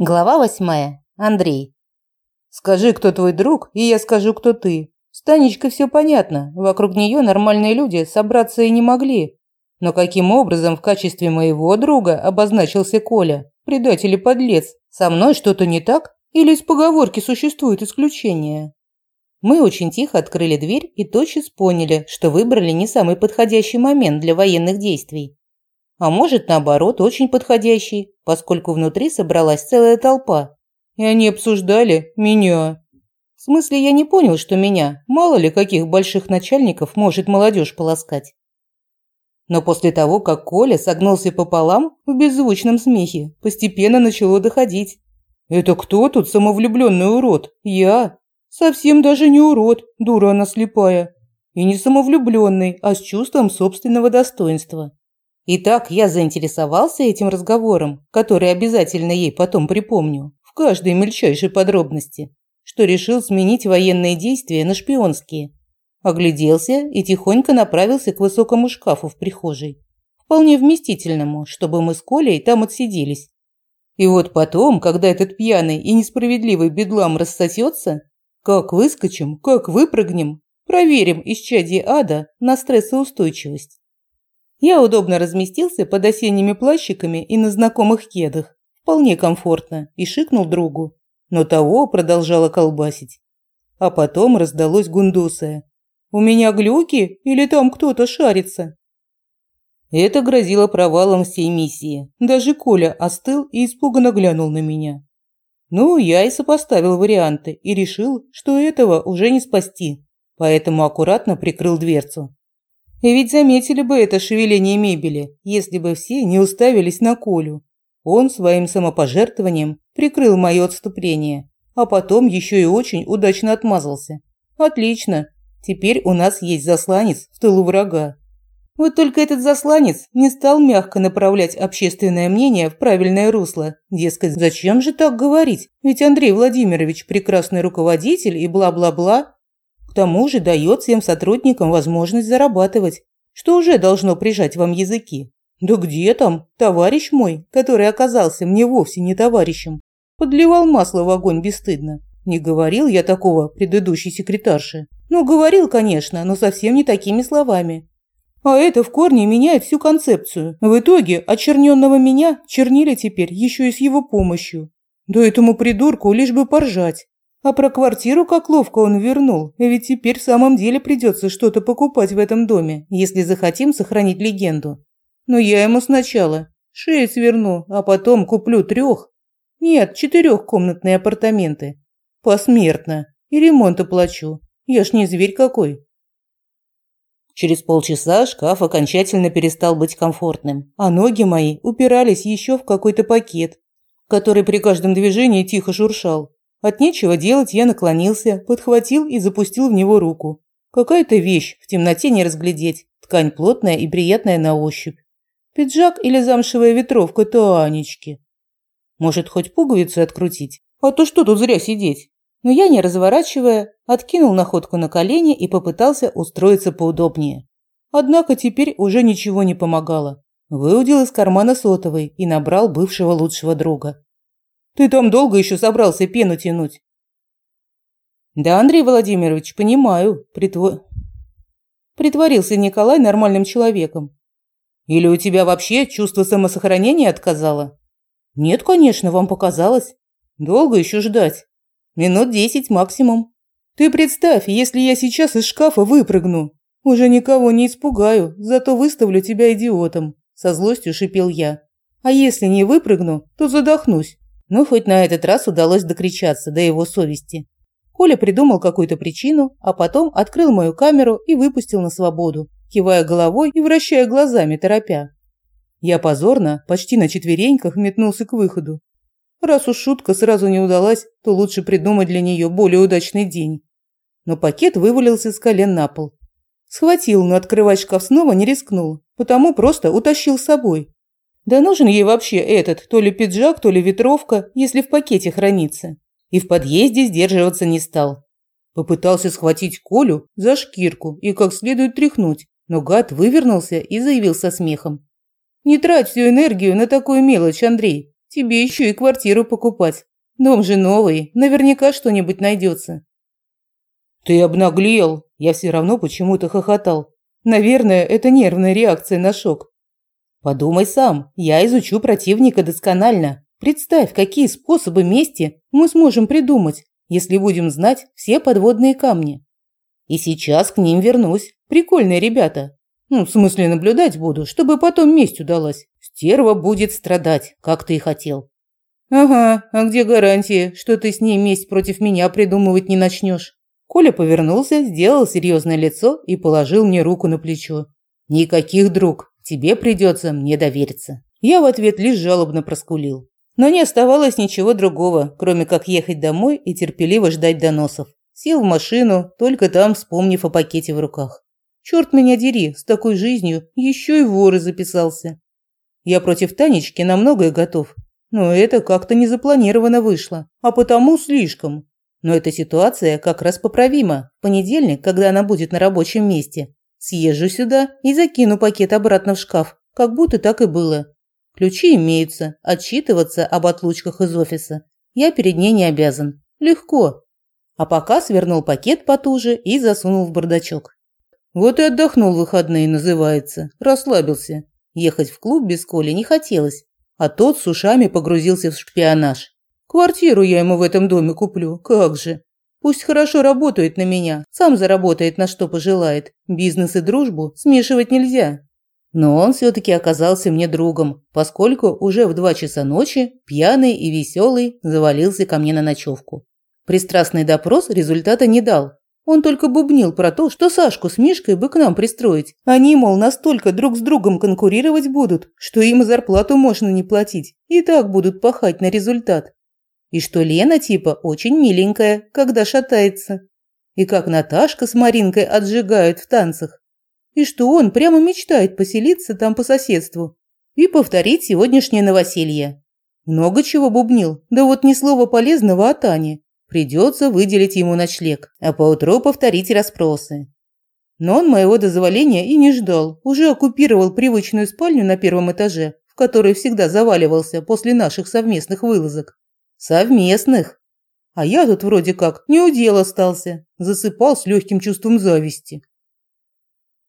Глава восьмая. Андрей. Скажи, кто твой друг, и я скажу, кто ты. С Танечкой все понятно. Вокруг нее нормальные люди собраться и не могли. Но каким образом в качестве моего друга обозначился Коля? Предатель и подлец. Со мной что-то не так? Или из поговорки существует исключение? Мы очень тихо открыли дверь и тотчас поняли, что выбрали не самый подходящий момент для военных действий. А может, наоборот, очень подходящий, поскольку внутри собралась целая толпа. И они обсуждали меня. В смысле, я не понял, что меня. Мало ли, каких больших начальников может молодежь полоскать. Но после того, как Коля согнулся пополам в беззвучном смехе, постепенно начало доходить. «Это кто тут самовлюбленный урод? Я? Совсем даже не урод, дура она слепая. И не самовлюбленный, а с чувством собственного достоинства. И так я заинтересовался этим разговором, который обязательно ей потом припомню, в каждой мельчайшей подробности, что решил сменить военные действия на шпионские. Огляделся и тихонько направился к высокому шкафу в прихожей. Вполне вместительному, чтобы мы с Колей там отсиделись. И вот потом, когда этот пьяный и несправедливый бедлам рассосется, как выскочим, как выпрыгнем, проверим исчадие ада на стрессоустойчивость. Я удобно разместился под осенними плащиками и на знакомых кедах. Вполне комфортно. И шикнул другу. Но того продолжало колбасить. А потом раздалось гундосое. «У меня глюки? Или там кто-то шарится?» Это грозило провалом всей миссии. Даже Коля остыл и испуганно глянул на меня. Ну, я и сопоставил варианты и решил, что этого уже не спасти, поэтому аккуратно прикрыл дверцу. И ведь заметили бы это шевеление мебели, если бы все не уставились на Колю. Он своим самопожертвованием прикрыл мое отступление, а потом еще и очень удачно отмазался. Отлично. Теперь у нас есть засланец в тылу врага. Вот только этот засланец не стал мягко направлять общественное мнение в правильное русло. Дескать, зачем же так говорить? Ведь Андрей Владимирович прекрасный руководитель и бла-бла-бла. К тому же дает всем сотрудникам возможность зарабатывать, что уже должно прижать вам языки. Да где там, товарищ мой, который оказался мне вовсе не товарищем, подливал масло в огонь бесстыдно. Не говорил я такого предыдущей секретарше. Ну, говорил, конечно, но совсем не такими словами. А это в корне меняет всю концепцию. В итоге очерненного меня чернили теперь еще и с его помощью. Да этому придурку лишь бы поржать. А про квартиру как ловко он вернул, ведь теперь в самом деле придется что-то покупать в этом доме, если захотим сохранить легенду. Но я ему сначала шею сверну, а потом куплю трех, нет, четырехкомнатные апартаменты. Посмертно. И ремонт оплачу. Я ж не зверь какой. Через полчаса шкаф окончательно перестал быть комфортным, а ноги мои упирались еще в какой-то пакет, который при каждом движении тихо шуршал. От нечего делать я наклонился, подхватил и запустил в него руку. Какая-то вещь, в темноте не разглядеть. Ткань плотная и приятная на ощупь. Пиджак или замшевая ветровка Танечки. Может, хоть пуговицы открутить? А то что тут зря сидеть? Но я, не разворачивая, откинул находку на колени и попытался устроиться поудобнее. Однако теперь уже ничего не помогало. Выудил из кармана сотовый и набрал бывшего лучшего друга. Ты там долго еще собрался пену тянуть? Да, Андрей Владимирович, понимаю, притво... Притворился Николай нормальным человеком. Или у тебя вообще чувство самосохранения отказало? Нет, конечно, вам показалось. Долго еще ждать. Минут десять максимум. Ты представь, если я сейчас из шкафа выпрыгну. Уже никого не испугаю, зато выставлю тебя идиотом. Со злостью шипел я. А если не выпрыгну, то задохнусь. Ну, хоть на этот раз удалось докричаться до его совести. Коля придумал какую-то причину, а потом открыл мою камеру и выпустил на свободу, кивая головой и вращая глазами, торопя. Я позорно, почти на четвереньках, метнулся к выходу. Раз уж шутка сразу не удалась, то лучше придумать для нее более удачный день. Но пакет вывалился с колен на пол. Схватил, но открывать шкаф снова не рискнул, потому просто утащил с собой. Да нужен ей вообще этот, то ли пиджак, то ли ветровка, если в пакете хранится. И в подъезде сдерживаться не стал. Попытался схватить Колю за шкирку и как следует тряхнуть, но гад вывернулся и заявил со смехом. «Не трать всю энергию на такую мелочь, Андрей. Тебе еще и квартиру покупать. Дом же новый, наверняка что-нибудь найдется. Ты обнаглел. Я все равно почему-то хохотал. Наверное, это нервная реакция на шок. Подумай сам, я изучу противника досконально. Представь, какие способы мести мы сможем придумать, если будем знать все подводные камни. И сейчас к ним вернусь. Прикольные ребята. Ну, в смысле, наблюдать буду, чтобы потом месть удалась. Стерва будет страдать, как ты и хотел. Ага, а где гарантия, что ты с ней месть против меня придумывать не начнешь? Коля повернулся, сделал серьезное лицо и положил мне руку на плечо. «Никаких, друг, тебе придется мне довериться». Я в ответ лишь жалобно проскулил. Но не оставалось ничего другого, кроме как ехать домой и терпеливо ждать доносов. Сел в машину, только там вспомнив о пакете в руках. Черт меня дери, с такой жизнью еще и воры записался. Я против Танечки на многое готов, но это как-то незапланированно вышло, а потому слишком. Но эта ситуация как раз поправима. В понедельник, когда она будет на рабочем месте, съезжу сюда и закину пакет обратно в шкаф, как будто так и было. Ключи имеются, отчитываться об отлучках из офиса я перед ней не обязан. Легко. А пока свернул пакет потуже и засунул в бардачок. Вот и отдохнул выходные, называется. Расслабился. Ехать в клуб без Коли не хотелось, а тот с ушами погрузился в шпионаж. Квартиру я ему в этом доме куплю, как же. Пусть хорошо работает на меня, сам заработает на что пожелает. Бизнес и дружбу смешивать нельзя. Но он все-таки оказался мне другом, поскольку уже в два часа ночи, пьяный и веселый, завалился ко мне на ночевку. Пристрастный допрос результата не дал. Он только бубнил про то, что Сашку с Мишкой бы к нам пристроить. Они, мол, настолько друг с другом конкурировать будут, что им зарплату можно не платить. И так будут пахать на результат. И что Лена типа очень миленькая, когда шатается. И как Наташка с Маринкой отжигают в танцах. И что он прямо мечтает поселиться там по соседству и повторить сегодняшнее новоселье. Много чего бубнил, да вот ни слова полезного о Тане. Придется выделить ему ночлег, а поутру повторить расспросы. Но он моего дозволения и не ждал, уже оккупировал привычную спальню на первом этаже, в которой всегда заваливался после наших совместных вылазок. Совместных. А я тут вроде как не удел остался, засыпал с легким чувством зависти.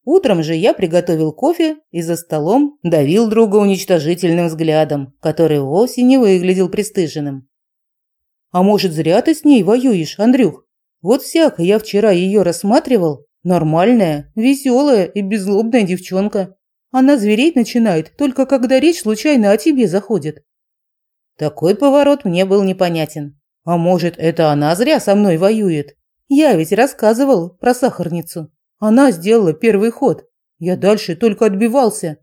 Утром же я приготовил кофе и за столом давил друга уничтожительным взглядом, который вовсе не выглядел пристыженным. «А может, зря ты с ней воюешь, Андрюх? Вот всяко я вчера ее рассматривал. Нормальная, веселая и беззлобная девчонка. Она звереть начинает, только когда речь случайно о тебе заходит. Такой поворот мне был непонятен. А может, это она зря со мной воюет? Я ведь рассказывал про сахарницу. Она сделала первый ход. Я дальше только отбивался.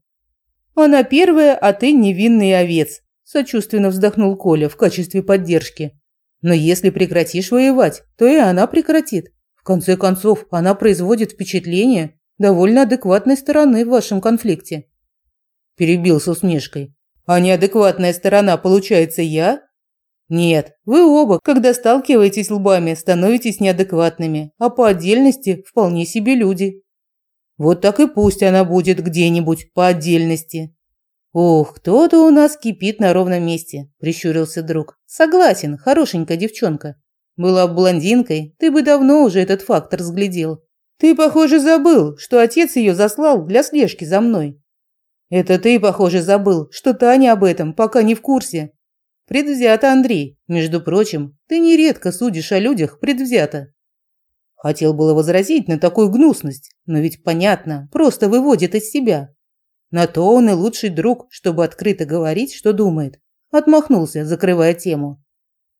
Она первая, а ты невинный овец, сочувственно вздохнул Коля в качестве поддержки. Но если прекратишь воевать, то и она прекратит. В конце концов, она производит впечатление довольно адекватной стороны в вашем конфликте. Перебил с усмешкой. А неадекватная сторона получается я? Нет, вы оба, когда сталкиваетесь лбами, становитесь неадекватными, а по отдельности вполне себе люди. Вот так и пусть она будет где-нибудь по отдельности. Ох, кто-то у нас кипит на ровном месте, прищурился друг. Согласен, хорошенькая девчонка. Была бы блондинкой, ты бы давно уже этот факт разглядел. Ты, похоже, забыл, что отец ее заслал для слежки за мной. Это ты, похоже, забыл, что Таня об этом пока не в курсе. Предвзято, Андрей. Между прочим, ты нередко судишь о людях предвзято. Хотел было возразить на такую гнусность, но ведь понятно, просто выводит из себя. На то он и лучший друг, чтобы открыто говорить, что думает. Отмахнулся, закрывая тему.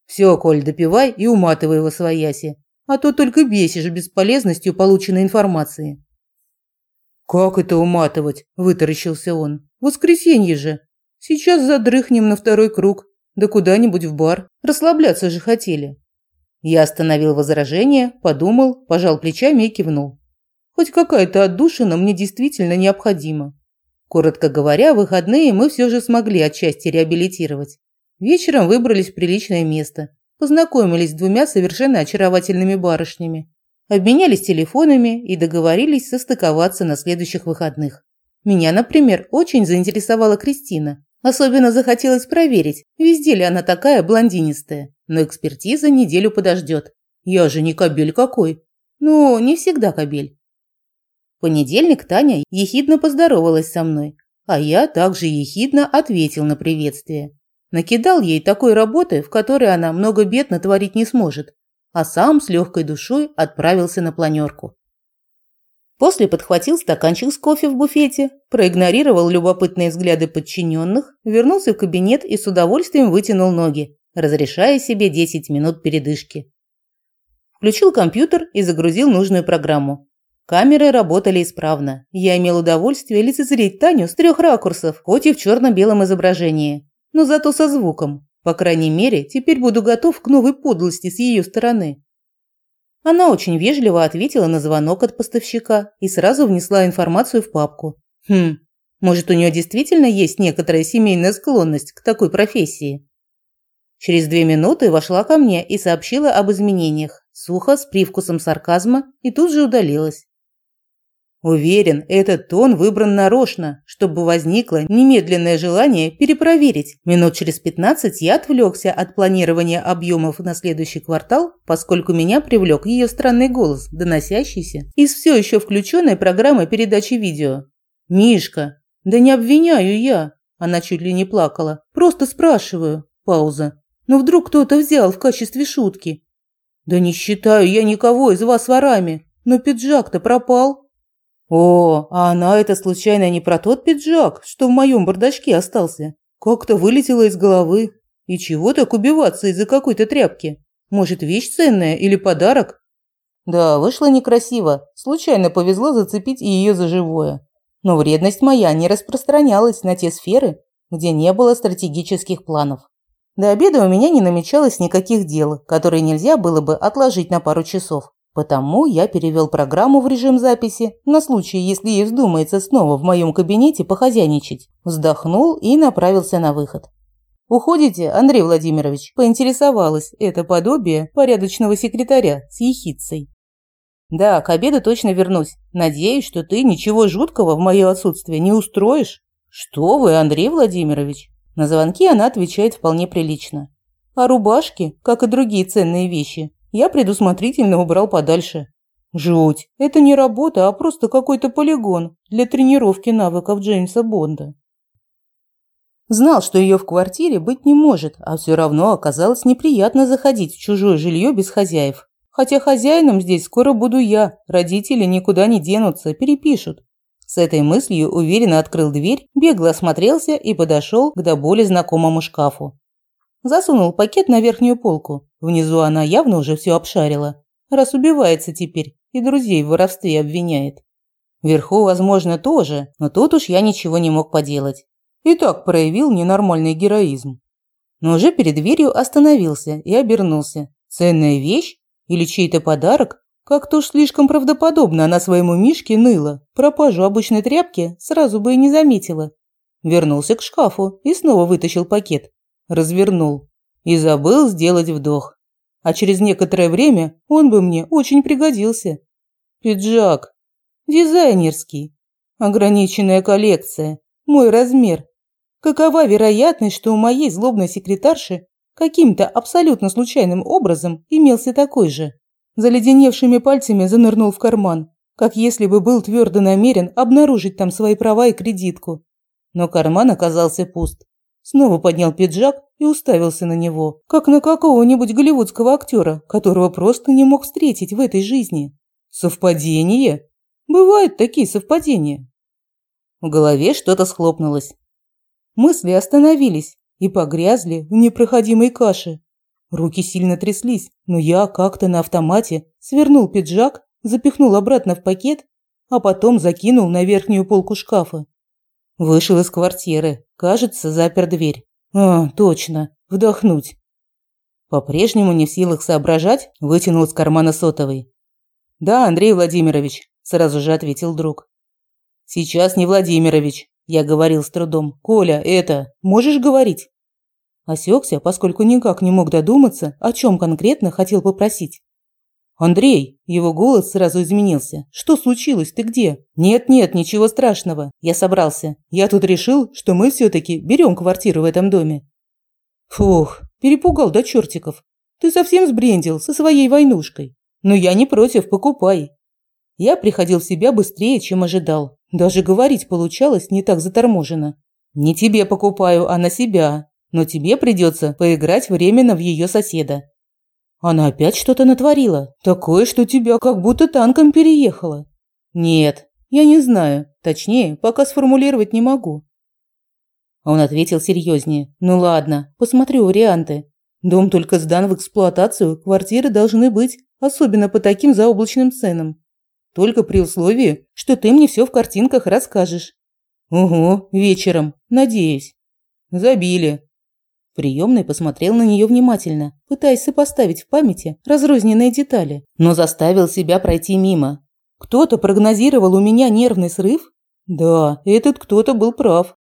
Все, Коль, допивай и уматывай его свояси, а то только бесишь бесполезностью полученной информации. «Как это уматывать?» – вытаращился он. «Воскресенье же. Сейчас задрыхнем на второй круг. Да куда-нибудь в бар. Расслабляться же хотели». Я остановил возражение, подумал, пожал плечами и кивнул. Хоть какая-то отдушина мне действительно необходима. Коротко говоря, выходные мы все же смогли отчасти реабилитировать. Вечером выбрались в приличное место. Познакомились с двумя совершенно очаровательными барышнями. Обменялись телефонами и договорились состыковаться на следующих выходных. Меня, например, очень заинтересовала Кристина. Особенно захотелось проверить, везде ли она такая блондинистая. Но экспертиза неделю подождет. Я же не кобель какой. Ну, не всегда кобель. В понедельник Таня ехидно поздоровалась со мной, а я также ехидно ответил на приветствие. Накидал ей такой работы, в которой она много бед натворить не сможет, а сам с легкой душой отправился на планерку. После подхватил стаканчик с кофе в буфете, проигнорировал любопытные взгляды подчиненных, вернулся в кабинет и с удовольствием вытянул ноги, разрешая себе 10 минут передышки. Включил компьютер и загрузил нужную программу. Камеры работали исправно. Я имел удовольствие лицезреть Таню с трех ракурсов, хоть и в черно-белом изображении, но зато со звуком. По крайней мере, теперь буду готов к новой подлости с ее стороны. Она очень вежливо ответила на звонок от поставщика и сразу внесла информацию в папку. Хм, может, у нее действительно есть некоторая семейная склонность к такой профессии? Через две минуты вошла ко мне и сообщила об изменениях, сухо, с привкусом сарказма, и тут же удалилась. Уверен, этот тон выбран нарочно, чтобы возникло немедленное желание перепроверить. Минут через 15 я отвлекся от планирования объемов на следующий квартал, поскольку меня привлек ее странный голос, доносящийся из все еще включенной программы передачи видео. «Мишка, да не обвиняю я!» Она чуть ли не плакала. «Просто спрашиваю». Пауза. «Но вдруг кто-то взял в качестве шутки?» «Да не считаю я никого из вас ворами, но пиджак-то пропал». О, а она это случайно не про тот пиджак, что в моем бардачке остался? Как-то вылетело из головы. И чего так убиваться из-за какой-то тряпки? Может, вещь ценная или подарок? Да, вышло некрасиво. Случайно повезло зацепить и ее за живое. Но вредность моя не распространялась на те сферы, где не было стратегических планов. До обеда у меня не намечалось никаких дел, которые нельзя было бы отложить на пару часов. Потому я перевел программу в режим записи на случай, если ей вздумается снова в моем кабинете похозяйничать. Вздохнул и направился на выход. «Уходите, Андрей Владимирович?» – поинтересовалась это подобие порядочного секретаря с ехицей. «Да, к обеду точно вернусь. Надеюсь, что ты ничего жуткого в мое отсутствие не устроишь». «Что вы, Андрей Владимирович?» На звонки она отвечает вполне прилично. А рубашки, как и другие ценные вещи, я предусмотрительно убрал подальше. Жуть. Это не работа, а просто какой-то полигон для тренировки навыков Джеймса Бонда. Знал, что ее в квартире быть не может, а все равно оказалось неприятно заходить в чужое жилье без хозяев. Хотя хозяином здесь скоро буду я, родители никуда не денутся, перепишут. С этой мыслью уверенно открыл дверь, бегло осмотрелся и подошел к до боли знакомому шкафу. Засунул пакет на верхнюю полку. Внизу она явно уже все обшарила. Раз убивается теперь и друзей в воровстве обвиняет. Вверху, возможно, тоже, но тут уж я ничего не мог поделать. И так проявил ненормальный героизм. Но уже перед дверью остановился и обернулся. Ценная вещь или чей-то подарок? Как-то уж слишком правдоподобно она своему Мишке ныла. Пропажу обычной тряпки сразу бы и не заметила. Вернулся к шкафу и снова вытащил пакет развернул и забыл сделать вдох. А через некоторое время он бы мне очень пригодился. Пиджак. Дизайнерский. Ограниченная коллекция. Мой размер. Какова вероятность, что у моей злобной секретарши каким-то абсолютно случайным образом имелся такой же? Заледеневшими пальцами занырнул в карман, как если бы был твердо намерен обнаружить там свои права и кредитку. Но карман оказался пуст. Снова поднял пиджак и уставился на него, как на какого-нибудь голливудского актера, которого просто не мог встретить в этой жизни. Совпадение? Бывают такие совпадения. В голове что-то схлопнулось. Мысли остановились и погрязли в непроходимой каше. Руки сильно тряслись, но я как-то на автомате свернул пиджак, запихнул обратно в пакет, а потом закинул на верхнюю полку шкафа. Вышел из квартиры. Кажется, запер дверь. А, точно. Вдохнуть. По-прежнему не в силах соображать, вытянул из кармана сотовый. «Да, Андрей Владимирович», – сразу же ответил друг. «Сейчас не Владимирович», – я говорил с трудом. «Коля, это, можешь говорить?» Осекся, поскольку никак не мог додуматься, о чем конкретно хотел попросить. «Андрей!» Его голос сразу изменился. «Что случилось? Ты где?» «Нет-нет, ничего страшного. Я собрался. Я тут решил, что мы все-таки берем квартиру в этом доме». «Фух, перепугал до чертиков. Ты совсем сбрендил со своей войнушкой. Но я не против, покупай». Я приходил в себя быстрее, чем ожидал. Даже говорить получалось не так заторможенно. «Не тебе покупаю, а на себя. Но тебе придется поиграть временно в ее соседа. Она опять что-то натворила. Такое, что тебя как будто танком переехала. Нет, я не знаю. Точнее, пока сформулировать не могу. Он ответил серьезнее. Ну ладно, посмотрю варианты. Дом только сдан в эксплуатацию, квартиры должны быть, особенно по таким заоблачным ценам. Только при условии, что ты мне все в картинках расскажешь. Угу, вечером, надеюсь. Забили приемной посмотрел на нее внимательно, пытаясь сопоставить в памяти разрозненные детали, но заставил себя пройти мимо. Кто-то прогнозировал у меня нервный срыв? Да, этот кто-то был прав.